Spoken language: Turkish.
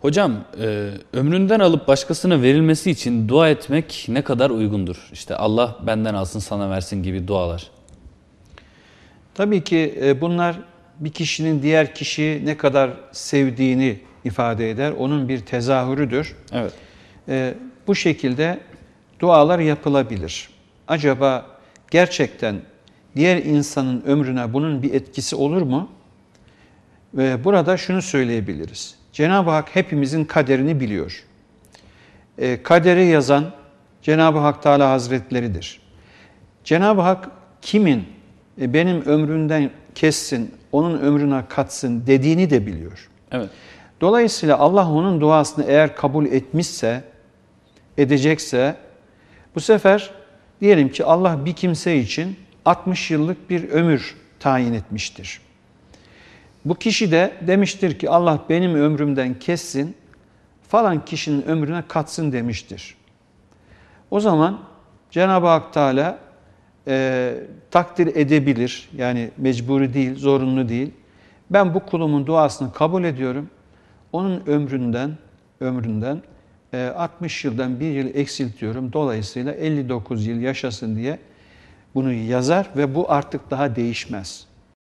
Hocam e, ömründen alıp başkasına verilmesi için dua etmek ne kadar uygundur? İşte Allah benden alsın sana versin gibi dualar. Tabii ki e, bunlar bir kişinin diğer kişiyi ne kadar sevdiğini ifade eder. Onun bir tezahürüdür. Evet. E, bu şekilde dualar yapılabilir. Acaba gerçekten diğer insanın ömrüne bunun bir etkisi olur mu? Ve burada şunu söyleyebiliriz. Cenab-ı Hak hepimizin kaderini biliyor. E, kaderi yazan Cenab-ı Hak Teala Hazretleridir. Cenab-ı Hak kimin e, benim ömründen kessin, onun ömrüne katsın dediğini de biliyor. Evet. Dolayısıyla Allah onun duasını eğer kabul etmişse, edecekse bu sefer diyelim ki Allah bir kimse için 60 yıllık bir ömür tayin etmiştir. Bu kişi de demiştir ki Allah benim ömrümden kessin, falan kişinin ömrüne katsın demiştir. O zaman Cenab-ı Hak Teala e, takdir edebilir. Yani mecburi değil, zorunlu değil. Ben bu kulumun duasını kabul ediyorum. Onun ömründen ömründen e, 60 yıldan bir yıl eksiltiyorum. Dolayısıyla 59 yıl yaşasın diye bunu yazar ve bu artık daha değişmez.